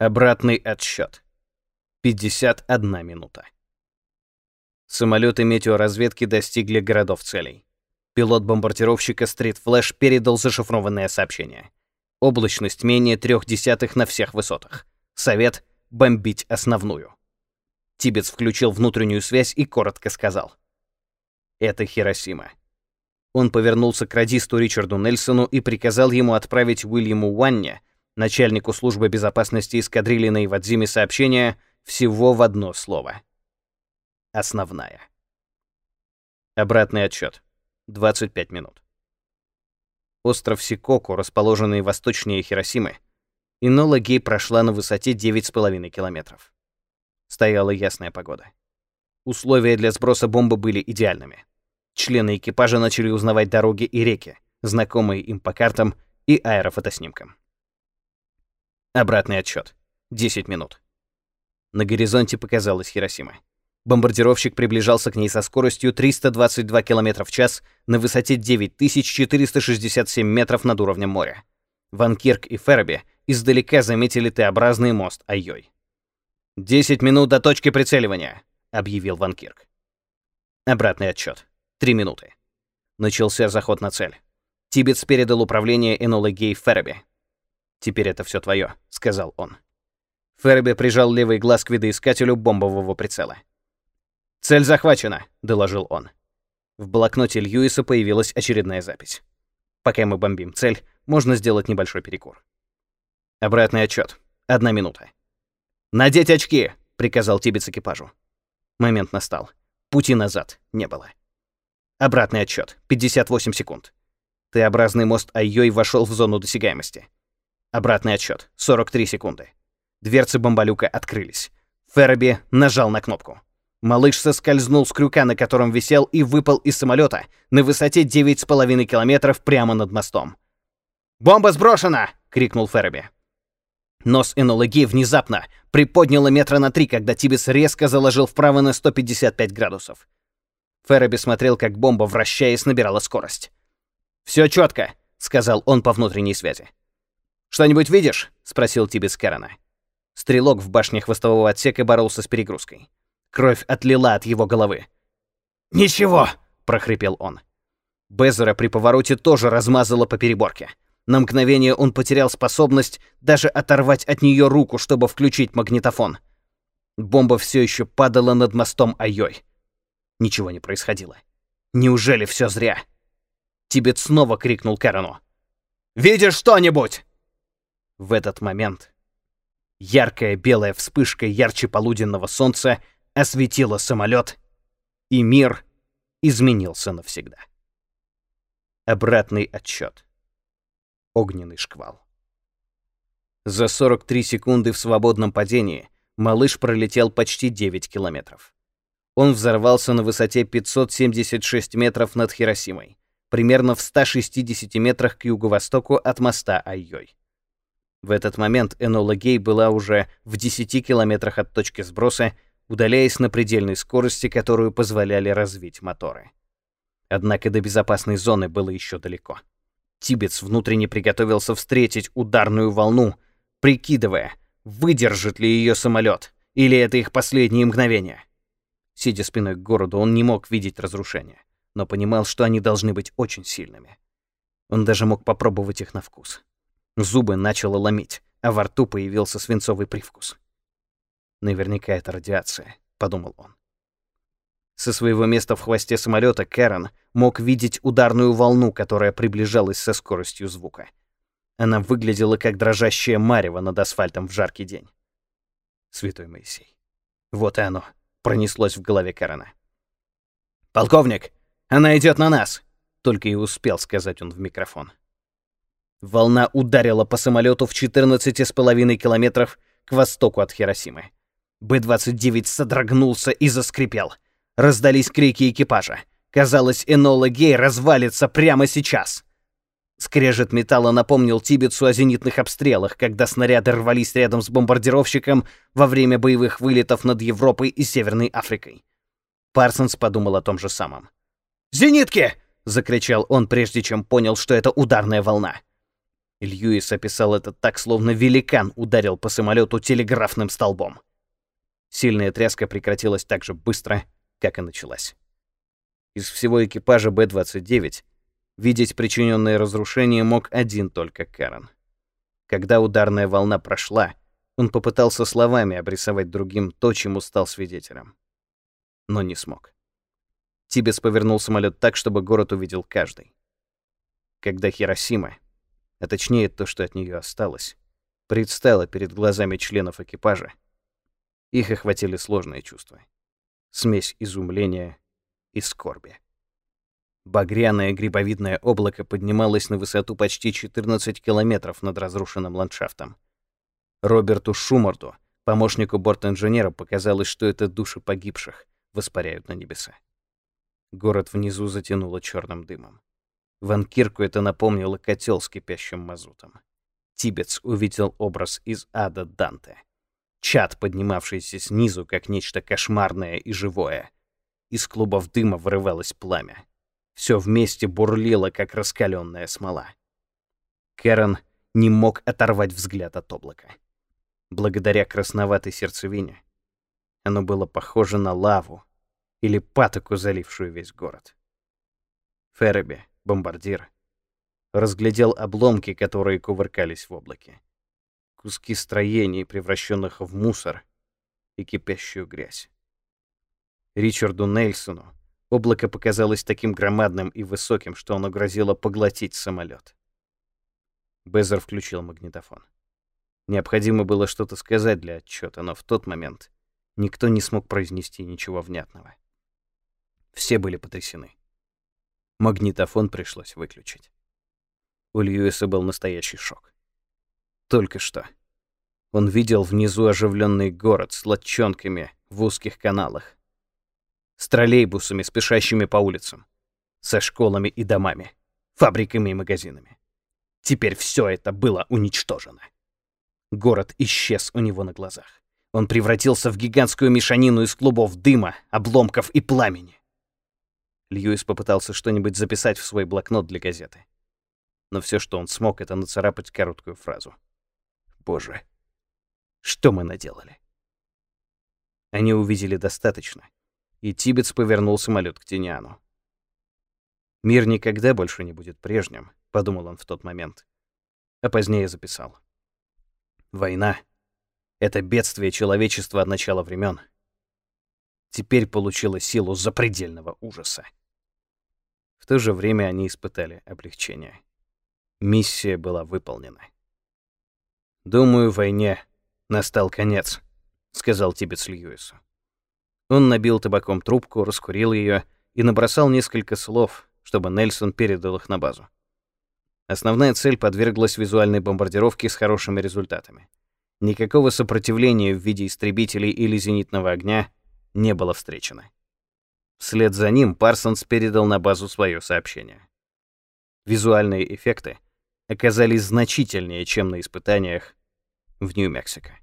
Обратный отсчет. 51 минута. Самолеты метеоразведки достигли городов целей. Пилот бомбардировщика Street Flash передал зашифрованное сообщение. Облачность менее трех десятых на всех высотах. Совет — бомбить основную. Тибетс включил внутреннюю связь и коротко сказал. «Это Хиросима». Он повернулся к радисту Ричарду Нельсону и приказал ему отправить Уильяму Уанне начальнику службы безопасности эскадрильи на Ивадзиме сообщение всего в одно слово. Основная. Обратный отчет. 25 минут. Остров Сикоку, расположенный восточнее Хиросимы, Инола Гей прошла на высоте 9,5 километров. Стояла ясная погода. Условия для сброса бомбы были идеальными. Члены экипажа начали узнавать дороги и реки, знакомые им по картам и аэрофотоснимкам. Обратный отсчет. 10 минут. На горизонте показалась Хиросима. Бомбардировщик приближался к ней со скоростью 322 км в час на высоте 9467 метров над уровнем моря. Ван Кирк и Ферби издалека заметили Т-образный мост Айой. «Десять минут до точки прицеливания», — объявил Ван Кирк. Обратный отсчет. Три минуты. Начался заход на цель. Тибетс передал управление Энолы Гей Ферби. «Теперь это все твое», — сказал он. Ферби прижал левый глаз к видоискателю бомбового прицела. «Цель захвачена», — доложил он. В блокноте Льюиса появилась очередная запись. «Пока мы бомбим цель, можно сделать небольшой перекур». Обратный отчет. Одна минута. «Надеть очки!» — приказал Тибец экипажу. Момент настал. Пути назад не было. Обратный отчет. 58 секунд. Т-образный мост Айой вошел в зону досягаемости. Обратный отсчет. 43 секунды. Дверцы бомбалюка открылись. Ферби нажал на кнопку. Малыш соскользнул с крюка, на котором висел, и выпал из самолета на высоте 9,5 километров прямо над мостом. «Бомба сброшена!» — крикнул Ферби. Нос Энологи внезапно приподняло метра на три, когда Тибис резко заложил вправо на 155 градусов. Ферби смотрел, как бомба, вращаясь, набирала скорость. «Все четко», — сказал он по внутренней связи. «Что-нибудь видишь?» — спросил Тибис Кэрона. Стрелок в башне хвостового отсека боролся с перегрузкой. Кровь отлила от его головы. «Ничего!» — прохрипел он. Безера при повороте тоже размазала по переборке. На мгновение он потерял способность даже оторвать от нее руку, чтобы включить магнитофон. Бомба все еще падала над мостом Айой. Ничего не происходило. Неужели все зря? Тибет снова крикнул Кэрону. «Видишь что-нибудь?» В этот момент яркая белая вспышка ярче полуденного солнца осветила самолет, и мир изменился навсегда. Обратный отсчет. Огненный шквал. За 43 секунды в свободном падении малыш пролетел почти 9 километров. Он взорвался на высоте 576 метров над Хиросимой, примерно в 160 метрах к юго-востоку от моста Айой. В этот момент Энола Гей была уже в 10 километрах от точки сброса, удаляясь на предельной скорости, которую позволяли развить моторы. Однако до безопасной зоны было еще далеко. Тибетс внутренне приготовился встретить ударную волну, прикидывая, выдержит ли ее самолет, или это их последние мгновения. Сидя спиной к городу, он не мог видеть разрушения, но понимал, что они должны быть очень сильными. Он даже мог попробовать их на вкус. Зубы начало ломить, а во рту появился свинцовый привкус. «Наверняка это радиация», — подумал он. Со своего места в хвосте самолета Кэрон мог видеть ударную волну, которая приближалась со скоростью звука. Она выглядела как дрожащее марево над асфальтом в жаркий день. Святой Моисей. Вот и оно, пронеслось в голове Кэрона. «Полковник, она идет на нас!» Только и успел сказать он в микрофон. Волна ударила по самолету в 14,5 километров к востоку от Хиросимы. Б-29 содрогнулся и заскрипел. Раздались крики экипажа. Казалось, Энола Гей развалится прямо сейчас. Скрежет металла напомнил Тибетсу о зенитных обстрелах, когда снаряды рвались рядом с бомбардировщиком во время боевых вылетов над Европой и Северной Африкой. Парсонс подумал о том же самом. «Зенитки!» — закричал он, прежде чем понял, что это ударная волна. Льюис описал это так, словно великан ударил по самолету телеграфным столбом. Сильная тряска прекратилась так же быстро, как и началась. Из всего экипажа Б-29 видеть причиненное разрушение мог один только Карен. Когда ударная волна прошла, он попытался словами обрисовать другим то, чему стал свидетелем. Но не смог. Тибес повернул самолет так, чтобы город увидел каждый. Когда Хиросима, а точнее то, что от нее осталось, предстала перед глазами членов экипажа, их охватили сложные чувства. Смесь изумления и скорби. Багряное грибовидное облако поднималось на высоту почти 14 километров над разрушенным ландшафтом. Роберту Шумарду, помощнику борт-инженера, показалось, что это души погибших воспаряют на небеса. Город внизу затянуло черным дымом. Ван Кирку это напомнило котел с кипящим мазутом. Тибетс увидел образ из ада Данте. Чад, поднимавшийся снизу, как нечто кошмарное и живое. Из клубов дыма вырывалось пламя. Все вместе бурлило, как раскаленная смола. Кэрон не мог оторвать взгляд от облака. Благодаря красноватой сердцевине оно было похоже на лаву или патоку, залившую весь город. Ферреби, бомбардир, разглядел обломки, которые кувыркались в облаке. Куски строений, превращенных в мусор и кипящую грязь. Ричарду Нельсону облако показалось таким громадным и высоким, что оно грозило поглотить самолет. Безер включил магнитофон. Необходимо было что-то сказать для отчета, но в тот момент никто не смог произнести ничего внятного. Все были потрясены. Магнитофон пришлось выключить. У Льюиса был настоящий шок. Только что. Он видел внизу оживленный город с лодчонками в узких каналах, с троллейбусами, спешащими по улицам, со школами и домами, фабриками и магазинами. Теперь все это было уничтожено. Город исчез у него на глазах. Он превратился в гигантскую мешанину из клубов дыма, обломков и пламени. Льюис попытался что-нибудь записать в свой блокнот для газеты. Но все, что он смог, это нацарапать короткую фразу. «Боже, что мы наделали?» Они увидели достаточно, и Тибетс повернул самолет к Тиниану. «Мир никогда больше не будет прежним», — подумал он в тот момент. А позднее записал. «Война — это бедствие человечества от начала времен. Теперь получила силу запредельного ужаса». В то же время они испытали облегчение. Миссия была выполнена. «Думаю, войне настал конец», — сказал Тибетс Льюису. Он набил табаком трубку, раскурил ее и набросал несколько слов, чтобы Нельсон передал их на базу. Основная цель подверглась визуальной бомбардировке с хорошими результатами. Никакого сопротивления в виде истребителей или зенитного огня не было встречено. Вслед за ним Парсонс передал на базу свое сообщение. Визуальные эффекты оказались значительнее, чем на испытаниях в Нью-Мексико.